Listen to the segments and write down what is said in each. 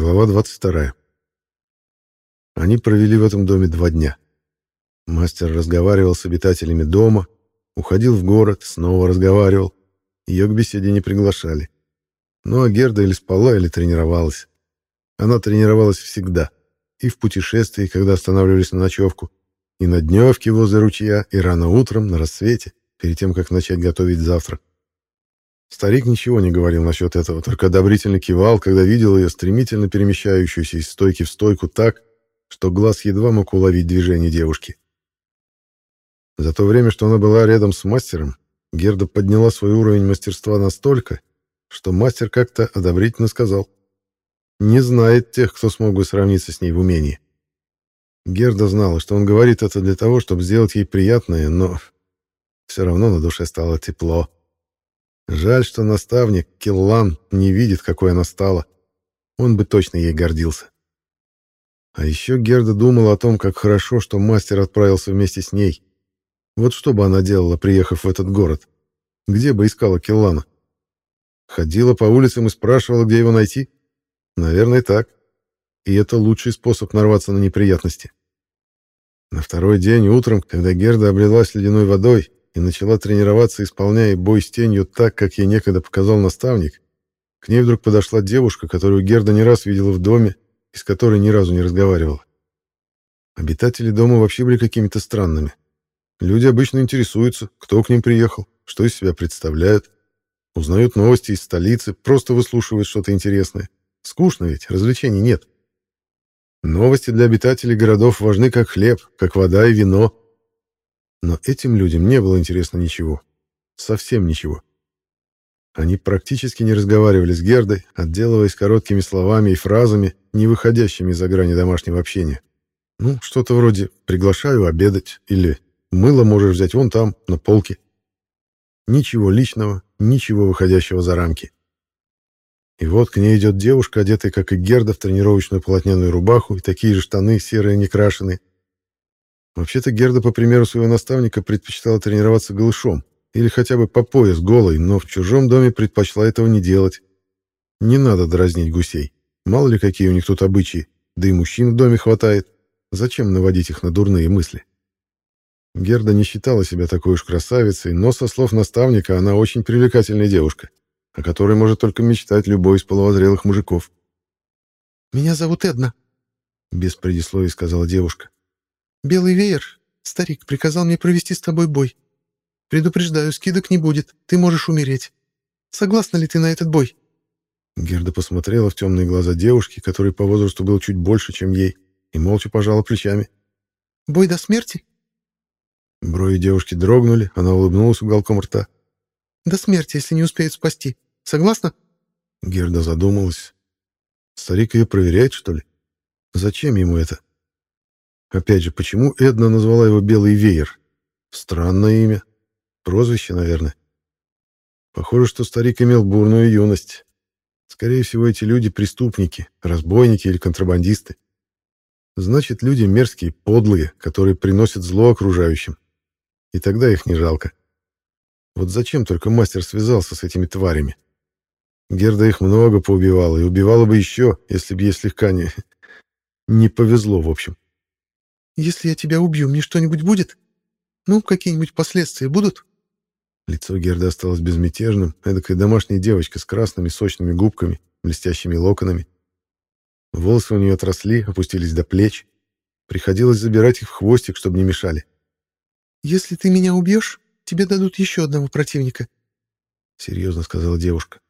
Глава 22. Они провели в этом доме два дня. Мастер разговаривал с обитателями дома, уходил в город, снова разговаривал. Ее к беседе не приглашали. Ну а Герда или спала, или тренировалась. Она тренировалась всегда. И в путешествии, когда останавливались на ночевку, и на дневке возле ручья, и рано утром, на рассвете, перед тем, как начать готовить завтрак. Старик ничего не говорил насчет этого, только одобрительно кивал, когда видел ее стремительно перемещающуюся из стойки в стойку так, что глаз едва мог уловить движение девушки. За то время, что она была рядом с мастером, Герда подняла свой уровень мастерства настолько, что мастер как-то одобрительно сказал. Не знает тех, кто смог бы сравниться с ней в умении. Герда знала, что он говорит это для того, чтобы сделать ей приятное, но все равно на душе стало тепло. Жаль, что наставник Киллан не видит, какой она стала. Он бы точно ей гордился. А еще Герда думала о том, как хорошо, что мастер отправился вместе с ней. Вот что бы она делала, приехав в этот город? Где бы искала Киллана? Ходила по улицам и спрашивала, где его найти? Наверное, так. И это лучший способ нарваться на неприятности. На второй день утром, когда Герда облилась ледяной водой, и начала тренироваться, исполняя бой с тенью так, как ей некогда показал наставник, к ней вдруг подошла девушка, которую Герда не раз видела в доме и с которой ни разу не разговаривала. Обитатели дома вообще были какими-то странными. Люди обычно интересуются, кто к ним приехал, что из себя представляют, узнают новости из столицы, просто выслушивают что-то интересное. Скучно ведь, развлечений нет. Новости для обитателей городов важны как хлеб, как вода и вино, но этим людям не было интересно ничего. Совсем ничего. Они практически не разговаривали с Гердой, отделываясь короткими словами и фразами, не выходящими за грани домашнего общения. Ну, что-то вроде «приглашаю обедать» или «мыло можешь взять вон там, на полке». Ничего личного, ничего выходящего за рамки. И вот к ней идет девушка, одетая, как и Герда, в тренировочную полотняную рубаху и такие же штаны, серые, некрашеные, Вообще-то Герда, по примеру своего наставника, предпочитала тренироваться голышом или хотя бы по пояс голой, но в чужом доме предпочла этого не делать. Не надо дразнить гусей. Мало ли какие у них тут обычаи, да и мужчин в доме хватает. Зачем наводить их на дурные мысли? Герда не считала себя такой уж красавицей, но, со слов наставника, она очень привлекательная девушка, о которой может только мечтать любой из половозрелых мужиков. «Меня зовут Эдна», — без предисловий сказала девушка. «Белый веер, старик, приказал мне провести с тобой бой. Предупреждаю, скидок не будет, ты можешь умереть. Согласна ли ты на этот бой?» Герда посмотрела в темные глаза девушки, который по возрасту был чуть больше, чем ей, и молча пожала плечами. «Бой до смерти?» Брови девушки дрогнули, она улыбнулась уголком рта. «До смерти, если не успеют спасти. Согласна?» Герда задумалась. Старик ее проверяет, что ли? Зачем ему это? Опять же, почему Эдна назвала его Белый Веер? Странное имя. Прозвище, наверное. Похоже, что старик имел бурную юность. Скорее всего, эти люди — преступники, разбойники или контрабандисты. Значит, люди мерзкие, подлые, которые приносят зло окружающим. И тогда их не жалко. Вот зачем только мастер связался с этими тварями? Герда их много поубивала, и убивала бы еще, если бы ей слегка не... не повезло, в общем. Если я тебя убью, мне что-нибудь будет? Ну, какие-нибудь последствия будут?» Лицо Герды осталось безмятежным, эдакая домашняя девочка с красными сочными губками, блестящими локонами. Волосы у нее отросли, опустились до плеч. Приходилось забирать их в хвостик, чтобы не мешали. «Если ты меня убьешь, тебе дадут еще одного противника», — серьезно сказала девушка.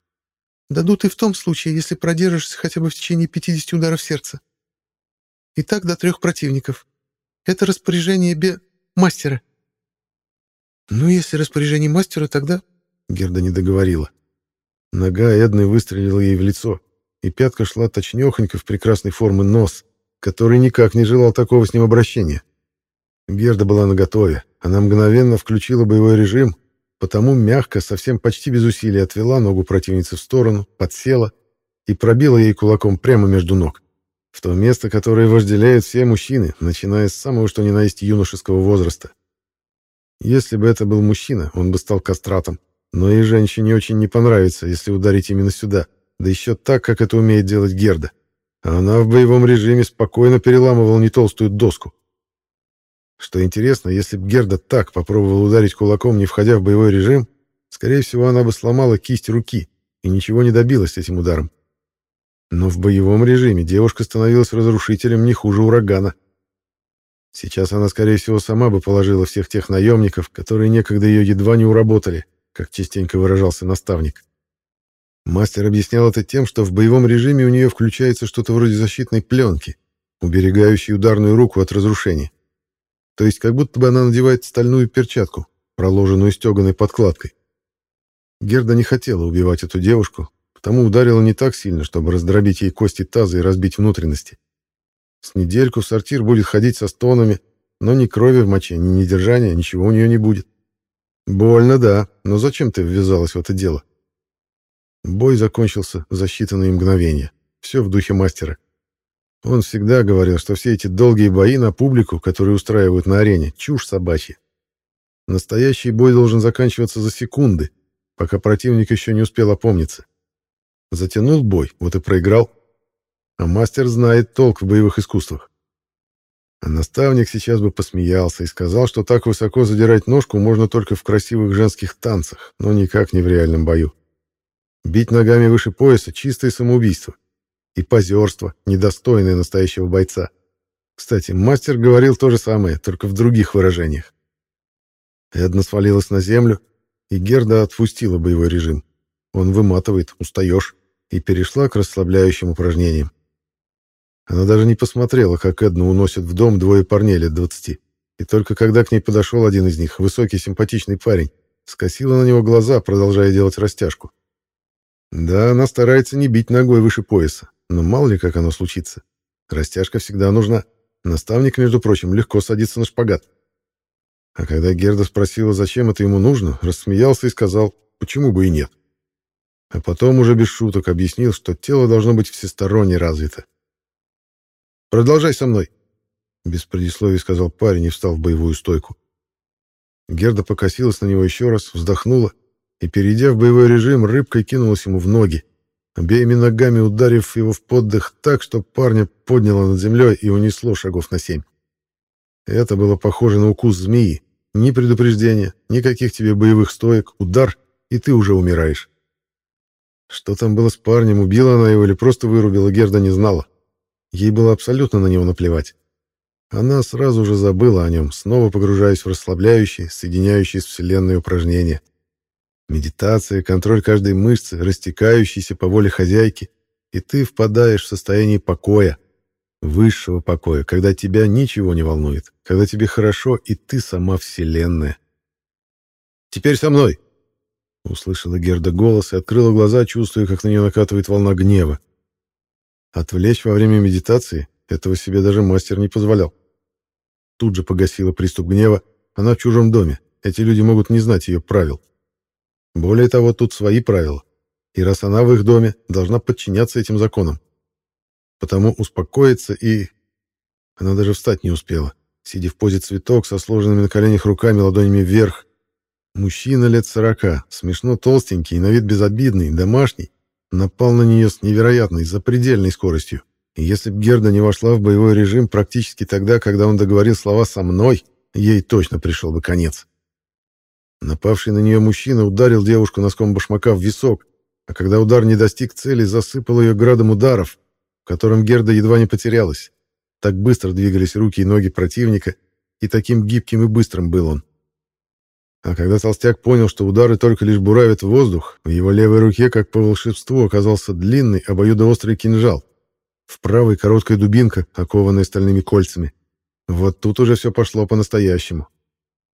«Дадут и в том случае, если продержишься хотя бы в течение 50 ударов сердца. И так до трех противников. Это распоряжение бе... мастера». «Ну, если распоряжение мастера, тогда...» Герда не договорила. Нога Эдны выстрелила ей в лицо, и пятка шла точнёхонько в прекрасной формы нос, который никак не желал такого с ним обращения. Герда была наготове. Она мгновенно включила боевой режим, потому мягко, совсем почти без усилий отвела ногу противницы в сторону, подсела и пробила ей кулаком прямо между ног в то место, которое вожделеют все мужчины, начиная с самого что ни на есть юношеского возраста. Если бы это был мужчина, он бы стал кастратом. Но и женщине очень не понравится, если ударить именно сюда, да еще так, как это умеет делать Герда. она в боевом режиме спокойно переламывала не толстую доску. Что интересно, если б Герда так попробовала ударить кулаком, не входя в боевой режим, скорее всего, она бы сломала кисть руки и ничего не добилась этим ударом. Но в боевом режиме девушка становилась разрушителем не хуже урагана. Сейчас она, скорее всего, сама бы положила всех тех наемников, которые некогда ее едва не уработали, как частенько выражался наставник. Мастер объяснял это тем, что в боевом режиме у нее включается что-то вроде защитной пленки, уберегающей ударную руку от разрушения. То есть как будто бы она надевает стальную перчатку, проложенную стеганой подкладкой. Герда не хотела убивать эту девушку, потому ударила не так сильно, чтобы раздробить ей кости таза и разбить внутренности. С недельку сортир будет ходить со стонами, но ни крови в моче, ни недержания, ничего у нее не будет. Больно, да, но зачем ты ввязалась в это дело? Бой закончился за считанные мгновения. Все в духе мастера. Он всегда говорил, что все эти долгие бои на публику, которые устраивают на арене, чушь собачья. Настоящий бой должен заканчиваться за секунды, пока противник еще не успел опомниться. Затянул бой, вот и проиграл. А мастер знает толк в боевых искусствах. А наставник сейчас бы посмеялся и сказал, что так высоко задирать ножку можно только в красивых женских танцах, но никак не в реальном бою. Бить ногами выше пояса — чистое самоубийство. И позерство, недостойное настоящего бойца. Кстати, мастер говорил то же самое, только в других выражениях. Эдна свалилась на землю, и Герда отпустила боевой режим. Он выматывает, устаешь, и перешла к расслабляющим упражнениям. Она даже не посмотрела, как Эдну уносят в дом двое парней лет двадцати. И только когда к ней подошел один из них, высокий симпатичный парень, скосила на него глаза, продолжая делать растяжку. Да, она старается не бить ногой выше пояса, но мало ли как оно случится. Растяжка всегда нужна. Наставник, между прочим, легко садится на шпагат. А когда Герда спросила, зачем это ему нужно, рассмеялся и сказал, почему бы и нет. А потом уже без шуток объяснил, что тело должно быть всесторонне развито. «Продолжай со мной», — без предисловий сказал парень и встал в боевую стойку. Герда покосилась на него еще раз, вздохнула и, перейдя в боевой режим, рыбкой кинулась ему в ноги, обеими ногами ударив его в поддых так, что парня подняло над землей и унесло шагов на семь. Это было похоже на укус змеи. Ни предупреждения, никаких тебе боевых стоек, удар, и ты уже умираешь. Что там было с парнем, убила она его или просто вырубила, Герда не знала. Ей было абсолютно на него наплевать. Она сразу же забыла о нем, снова погружаясь в расслабляющие, соединяющие с Вселенной упражнения. Медитация, контроль каждой мышцы, растекающейся по воле хозяйки, и ты впадаешь в состояние покоя, высшего покоя, когда тебя ничего не волнует, когда тебе хорошо, и ты сама Вселенная. «Теперь со мной!» Услышала Герда голос и открыла глаза, чувствуя, как на нее накатывает волна гнева. Отвлечь во время медитации этого себе даже мастер не позволял. Тут же погасила приступ гнева. Она в чужом доме. Эти люди могут не знать ее правил. Более того, тут свои правила. И раз она в их доме, должна подчиняться этим законам. Потому успокоиться и... Она даже встать не успела, сидя в позе цветок со сложенными на коленях руками ладонями вверх. Мужчина лет сорока, смешно толстенький, на вид безобидный, домашний, напал на нее с невероятной, запредельной скоростью. И если б Герда не вошла в боевой режим практически тогда, когда он договорил слова со мной, ей точно пришел бы конец. Напавший на нее мужчина ударил девушку носком башмака в висок, а когда удар не достиг цели, засыпал ее градом ударов, в котором Герда едва не потерялась. Так быстро двигались руки и ноги противника, и таким гибким и быстрым был он. А когда толстяк понял, что удары только лишь буравят воздух, в его левой руке, как по волшебству, оказался длинный обоюдоострый кинжал. В правой короткая дубинка, окованная стальными кольцами. Вот тут уже все пошло по-настоящему.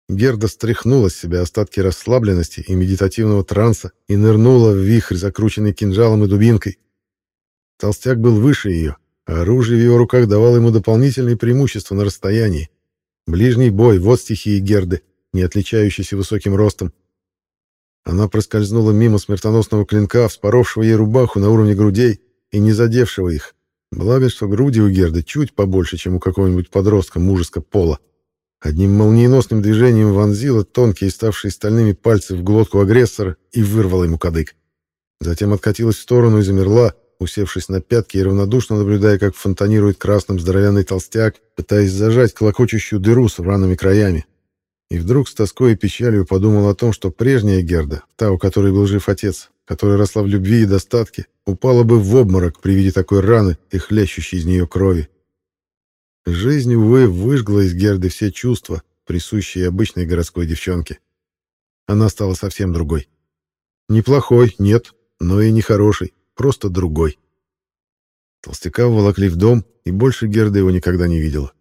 Герда стряхнула с себя остатки расслабленности и медитативного транса и нырнула в вихрь, закрученный кинжалом и дубинкой. Толстяк был выше ее, а оружие в его руках давало ему дополнительные преимущества на расстоянии. Ближний бой — вот стихии Герды, не отличающийся высоким ростом. Она проскользнула мимо смертоносного клинка, вспоровшего ей рубаху на уровне грудей и не задевшего их. Благо, что груди у Герды чуть побольше, чем у какого-нибудь подростка мужеского пола. Одним молниеносным движением вонзила тонкие, ставшие стальными пальцы в глотку агрессора и вырвала ему кадык. Затем откатилась в сторону и замерла, усевшись на пятки и равнодушно наблюдая, как фонтанирует красным здоровянный толстяк, пытаясь зажать клокочущую дыру с рваными краями. И вдруг с тоской и печалью подумал о том, что прежняя Герда, та, у которой был жив отец, которая росла в любви и достатке, упала бы в обморок при виде такой раны и хлещущей из нее крови. Жизнь, увы, выжгла из Герды все чувства, присущие обычной городской девчонке. Она стала совсем другой. Неплохой, нет, но и не хороший, просто другой. Толстяка волокли в дом, и больше Герда его никогда не видела.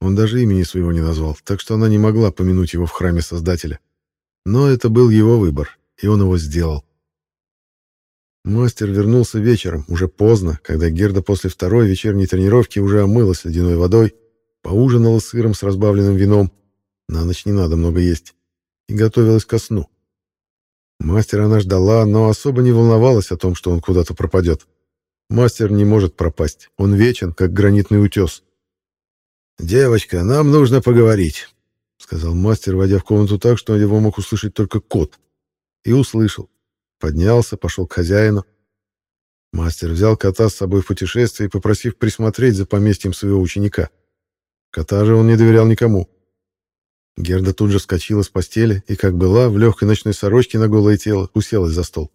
Он даже имени своего не назвал, так что она не могла помянуть его в храме Создателя. Но это был его выбор, и он его сделал. Мастер вернулся вечером, уже поздно, когда Герда после второй вечерней тренировки уже омылась ледяной водой, поужинала сыром с разбавленным вином, на ночь не надо много есть, и готовилась ко сну. Мастера она ждала, но особо не волновалась о том, что он куда-то пропадет. Мастер не может пропасть, он вечен, как гранитный утес. «Девочка, нам нужно поговорить», — сказал мастер, войдя в комнату так, что его мог услышать только кот. И услышал. Поднялся, пошел к хозяину. Мастер взял кота с собой в путешествие, попросив присмотреть за поместьем своего ученика. Кота же он не доверял никому. Герда тут же вскочила с постели и, как была, в легкой ночной сорочке на голое тело, уселась за стол.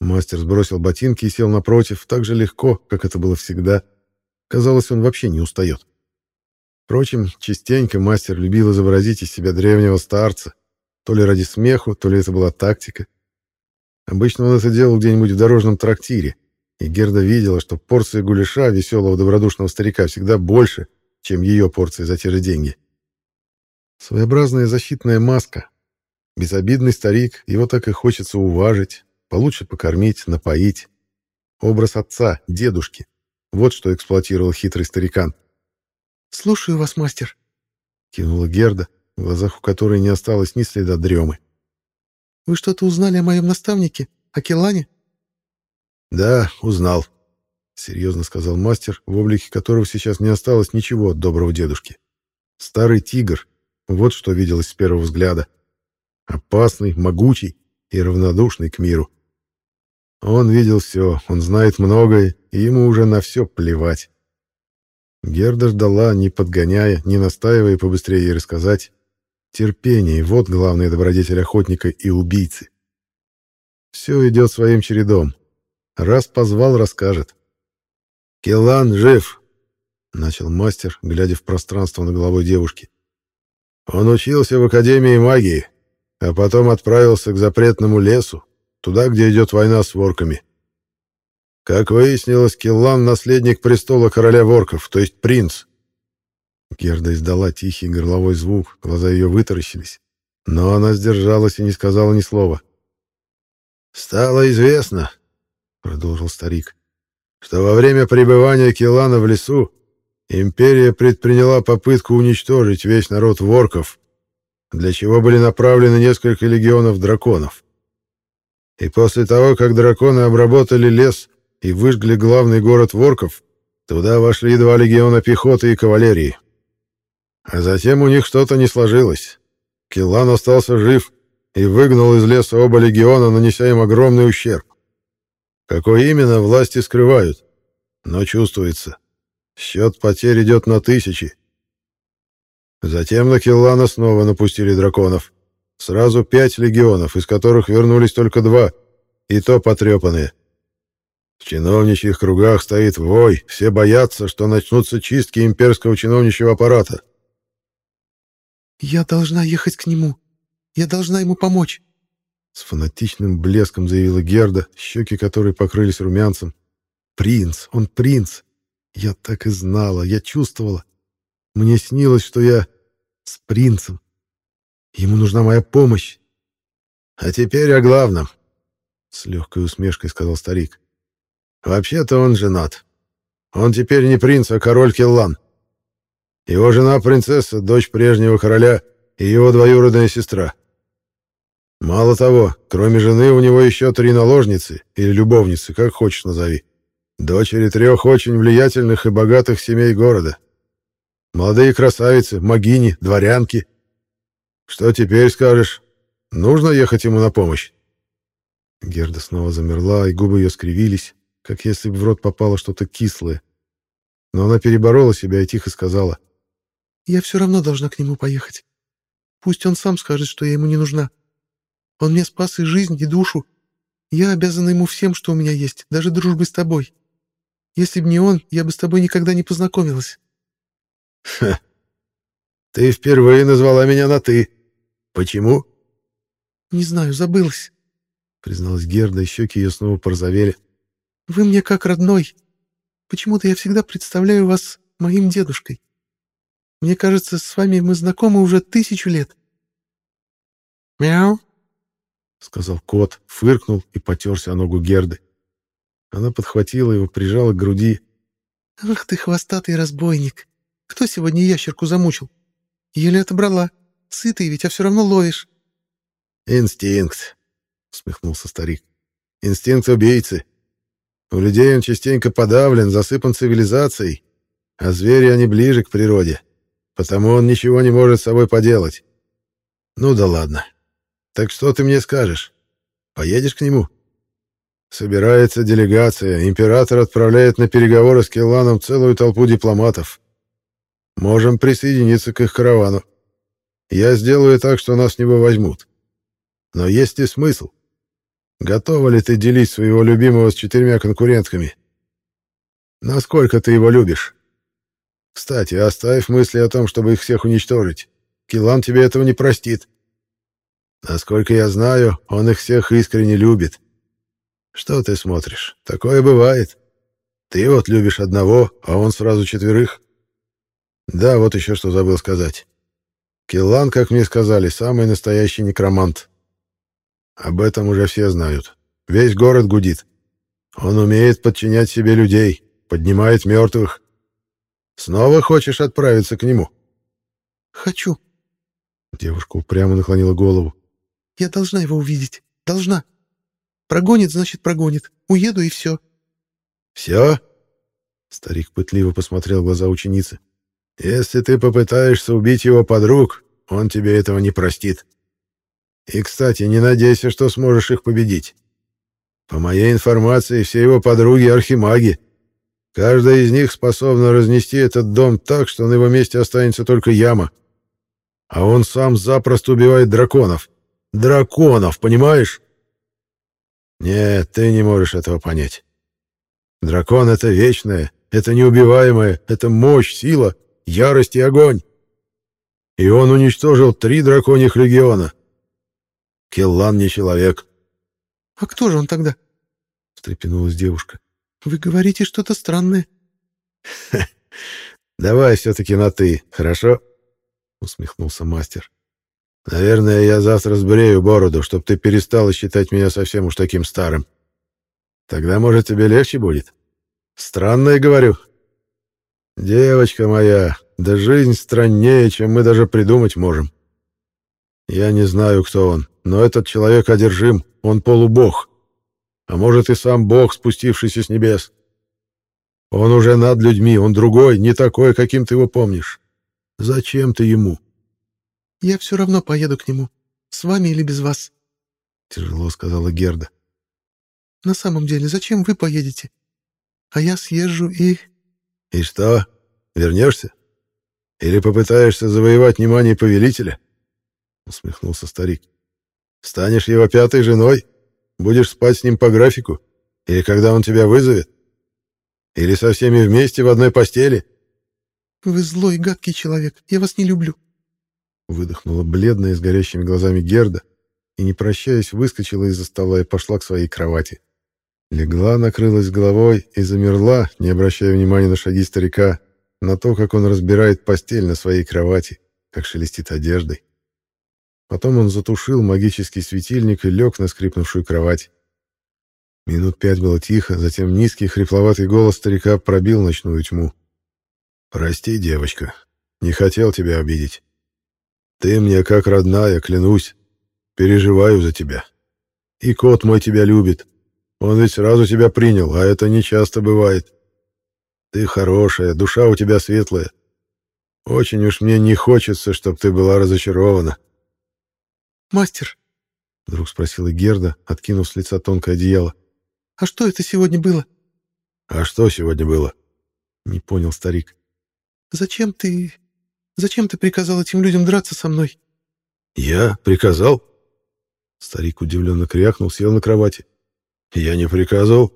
Мастер сбросил ботинки и сел напротив, так же легко, как это было всегда. Казалось, он вообще не устает. Впрочем, частенько мастер любил изобразить из себя древнего старца, то ли ради смеху, то ли это была тактика. Обычно он это делал где-нибудь в дорожном трактире, и Герда видела, что порция гуляша веселого добродушного старика всегда больше, чем ее порция за те же деньги. Своеобразная защитная маска. Безобидный старик, его так и хочется уважить, получше покормить, напоить. Образ отца, дедушки. Вот что эксплуатировал хитрый старикан. «Слушаю вас, мастер», — кинула Герда, в глазах у которой не осталось ни следа дремы. «Вы что-то узнали о моем наставнике, о Келане?» «Да, узнал», — серьезно сказал мастер, в облике которого сейчас не осталось ничего от доброго дедушки. «Старый тигр, вот что виделось с первого взгляда. Опасный, могучий и равнодушный к миру. Он видел все, он знает многое, и ему уже на все плевать. Герда ждала, не подгоняя, не настаивая побыстрее ей рассказать. Терпение — вот главный добродетель охотника и убийцы. Все идет своим чередом. Раз позвал, расскажет. «Келан жив!» — начал мастер, глядя в пространство над головой девушки. «Он учился в Академии магии, а потом отправился к запретному лесу, туда, где идет война с ворками. Как выяснилось, Киллан — наследник престола короля ворков, то есть принц. Герда издала тихий горловой звук, глаза ее вытаращились. Но она сдержалась и не сказала ни слова. «Стало известно», — продолжил старик, — «что во время пребывания Килана в лесу империя предприняла попытку уничтожить весь народ ворков, для чего были направлены несколько легионов драконов. И после того, как драконы обработали лес и выжгли главный город Ворков, туда вошли два легиона пехоты и кавалерии. А затем у них что-то не сложилось. Киллан остался жив и выгнал из леса оба легиона, нанеся им огромный ущерб. Какой именно, власти скрывают, но чувствуется. Счет потерь идет на тысячи. Затем на Киллана снова напустили драконов. Сразу пять легионов, из которых вернулись только два, и то потрепанные. В чиновничьих кругах стоит вой, все боятся, что начнутся чистки имперского чиновничьего аппарата. «Я должна ехать к нему. Я должна ему помочь», — с фанатичным блеском заявила Герда, щеки которой покрылись румянцем. «Принц, он принц. Я так и знала, я чувствовала. Мне снилось, что я с принцем. Ему нужна моя помощь». «А теперь о главном», — с легкой усмешкой сказал старик. Вообще-то он женат. Он теперь не принц, а король Келлан. Его жена принцесса, дочь прежнего короля и его двоюродная сестра. Мало того, кроме жены у него еще три наложницы, или любовницы, как хочешь назови. Дочери трех очень влиятельных и богатых семей города. Молодые красавицы, могини, дворянки. Что теперь скажешь? Нужно ехать ему на помощь?» Герда снова замерла, и губы ее скривились. Как если бы в рот попало что-то кислое. Но она переборола себя и тихо сказала. «Я все равно должна к нему поехать. Пусть он сам скажет, что я ему не нужна. Он мне спас и жизнь, и душу. Я обязана ему всем, что у меня есть, даже дружбой с тобой. Если бы не он, я бы с тобой никогда не познакомилась». «Ха! Ты впервые назвала меня на «ты». Почему?» «Не знаю, забылась», — призналась Герда, и щеки ее снова порозовели. «Вы мне как родной. Почему-то я всегда представляю вас моим дедушкой. Мне кажется, с вами мы знакомы уже тысячу лет». «Мяу», — сказал кот, фыркнул и потерся о ногу Герды. Она подхватила его, прижала к груди. «Ах ты, хвостатый разбойник! Кто сегодня ящерку замучил? Еле отобрала. Сытый ведь, а все равно ловишь». «Инстинкт», — усмехнулся старик. «Инстинкт убийцы. У людей он частенько подавлен, засыпан цивилизацией, а звери они ближе к природе, потому он ничего не может с собой поделать. Ну да ладно. Так что ты мне скажешь? Поедешь к нему?» Собирается делегация. Император отправляет на переговоры с Келланом целую толпу дипломатов. Можем присоединиться к их каравану. Я сделаю так, что нас с него возьмут. Но есть ли смысл? Готова ли ты делить своего любимого с четырьмя конкурентками? Насколько ты его любишь? Кстати, оставь мысли о том, чтобы их всех уничтожить. Килан тебе этого не простит. Насколько я знаю, он их всех искренне любит. Что ты смотришь? Такое бывает. Ты вот любишь одного, а он сразу четверых. Да, вот еще что забыл сказать. Киллан, как мне сказали, самый настоящий некромант. Об этом уже все знают. Весь город гудит. Он умеет подчинять себе людей, поднимает мертвых. Снова хочешь отправиться к нему? Хочу. Девушка упрямо наклонила голову. Я должна его увидеть. Должна. Прогонит, значит, прогонит. Уеду и все. Все? Старик пытливо посмотрел в глаза ученицы. Если ты попытаешься убить его подруг, он тебе этого не простит. И, кстати, не надейся, что сможешь их победить. По моей информации, все его подруги — архимаги. Каждая из них способна разнести этот дом так, что на его месте останется только яма. А он сам запросто убивает драконов. Драконов, понимаешь? Нет, ты не можешь этого понять. Дракон — это вечное, это неубиваемое, это мощь, сила, ярость и огонь. И он уничтожил три драконьих легиона — Келлан не человек. — А кто же он тогда? — встрепенулась девушка. — Вы говорите что-то странное. — Давай все-таки на «ты», хорошо? — усмехнулся мастер. — Наверное, я завтра сбрею бороду, чтобы ты перестала считать меня совсем уж таким старым. Тогда, может, тебе легче будет? Странное, говорю. Девочка моя, да жизнь страннее, чем мы даже придумать можем. Я не знаю, кто он, но этот человек одержим, он полубог. А может и сам бог, спустившийся с небес. Он уже над людьми, он другой, не такой, каким ты его помнишь. Зачем ты ему? Я все равно поеду к нему, с вами или без вас. Тяжело сказала Герда. На самом деле, зачем вы поедете? А я съезжу и... И что, вернешься? Или попытаешься завоевать внимание повелителя? Усмехнулся старик. Станешь его пятой женой? Будешь спать с ним по графику? Или когда он тебя вызовет? Или со всеми вместе в одной постели? Вы злой, гадкий человек. Я вас не люблю. Выдохнула бледная с горящими глазами Герда и, не прощаясь, выскочила из-за стола и пошла к своей кровати. Легла, накрылась головой и замерла, не обращая внимания на шаги старика, на то, как он разбирает постель на своей кровати, как шелестит одеждой. Потом он затушил магический светильник и лег на скрипнувшую кровать. Минут пять было тихо, затем низкий хрипловатый голос старика пробил ночную тьму. «Прости, девочка, не хотел тебя обидеть. Ты мне как родная, клянусь. Переживаю за тебя. И кот мой тебя любит. Он ведь сразу тебя принял, а это не часто бывает. Ты хорошая, душа у тебя светлая. Очень уж мне не хочется, чтобы ты была разочарована. «Мастер», — вдруг спросила Герда, откинув с лица тонкое одеяло, «а что это сегодня было? «А что сегодня было?» — не понял старик. «Зачем ты... Зачем ты приказал этим людям драться со мной?» «Я? Приказал?» Старик удивленно крякнул, сел на кровати. «Я не приказал».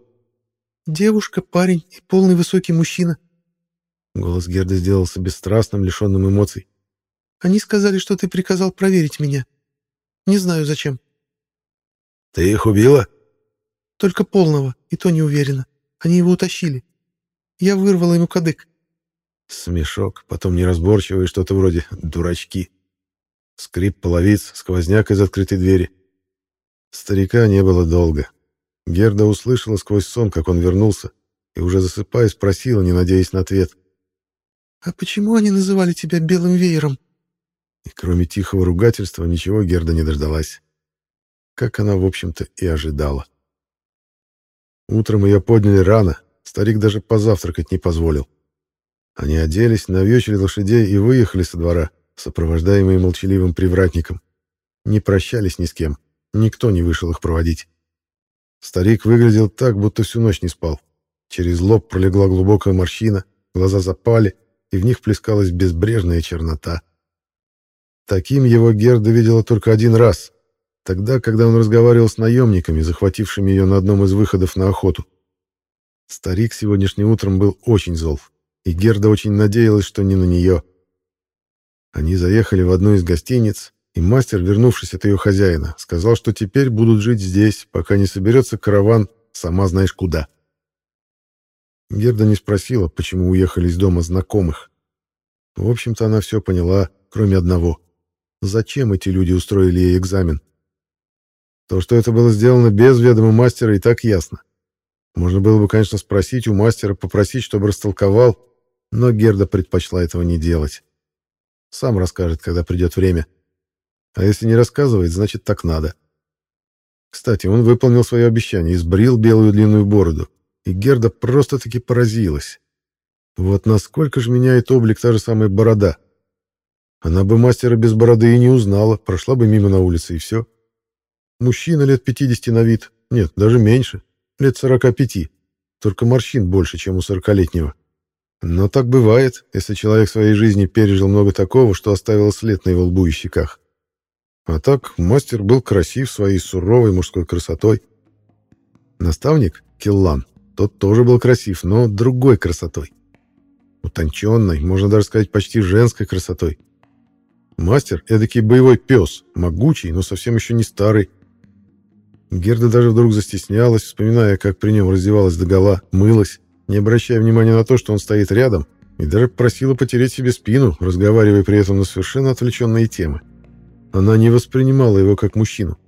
«Девушка, парень и полный высокий мужчина». Голос Герды сделался бесстрастным, лишенным эмоций. «Они сказали, что ты приказал проверить меня. Не знаю, зачем». «Ты их убила?» «Только полного, и то не уверена. Они его утащили. Я вырвала ему кадык». Смешок, потом неразборчивый, что-то вроде «дурачки». Скрип половиц, сквозняк из открытой двери. Старика не было долго. Герда услышала сквозь сон, как он вернулся, и уже засыпая спросила, не надеясь на ответ. «А почему они называли тебя белым веером?» И кроме тихого ругательства ничего Герда не дождалась. Как она, в общем-то, и ожидала. Утром ее подняли рано, старик даже позавтракать не позволил. Они оделись, навьючили лошадей и выехали со двора, сопровождаемые молчаливым привратником. Не прощались ни с кем, никто не вышел их проводить. Старик выглядел так, будто всю ночь не спал. Через лоб пролегла глубокая морщина, глаза запали, и в них плескалась безбрежная чернота. Таким его Герда видела только один раз, тогда, когда он разговаривал с наемниками, захватившими ее на одном из выходов на охоту. Старик сегодняшним утром был очень зол, и Герда очень надеялась, что не на нее. Они заехали в одну из гостиниц, и мастер, вернувшись от ее хозяина, сказал, что теперь будут жить здесь, пока не соберется караван, сама знаешь куда. Герда не спросила, почему уехали из дома знакомых. В общем-то, она все поняла, кроме одного. Зачем эти люди устроили ей экзамен? То, что это было сделано без ведома мастера, и так ясно. Можно было бы, конечно, спросить у мастера, попросить, чтобы растолковал, но Герда предпочла этого не делать. Сам расскажет, когда придет время. А если не рассказывает, значит, так надо. Кстати, он выполнил свое обещание и сбрил белую длинную бороду. И Герда просто-таки поразилась. Вот насколько же меняет облик та же самая борода. Она бы мастера без бороды и не узнала, прошла бы мимо на улице, и все. Мужчина лет 50 на вид, нет, даже меньше, лет 45, только морщин больше, чем у сорокалетнего. Но так бывает, если человек в своей жизни пережил много такого, что оставило след на его лбу и щеках. А так, мастер был красив своей суровой мужской красотой. Наставник, Киллан, тот тоже был красив, но другой красотой. Утонченной, можно даже сказать, почти женской красотой. Мастер — эдакий боевой пес, могучий, но совсем еще не старый. Герда даже вдруг застеснялась, вспоминая, как при нем раздевалась догола, мылась, не обращая внимания на то, что он стоит рядом, и даже просила потереть себе спину, разговаривая при этом на совершенно отвлеченные темы. Она не воспринимала его как мужчину.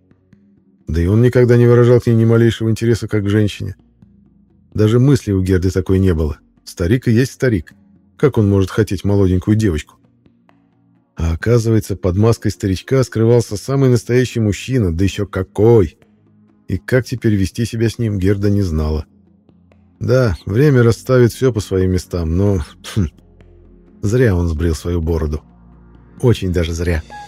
Да и он никогда не выражал к ней ни малейшего интереса как к женщине. Даже мысли у Герды такой не было. Старик и есть старик. Как он может хотеть молоденькую девочку? А оказывается, под маской старичка скрывался самый настоящий мужчина, да еще какой! И как теперь вести себя с ним, Герда не знала. Да, время расставит все по своим местам, но... Хм, зря он сбрил свою бороду. Очень даже зря. «Зря».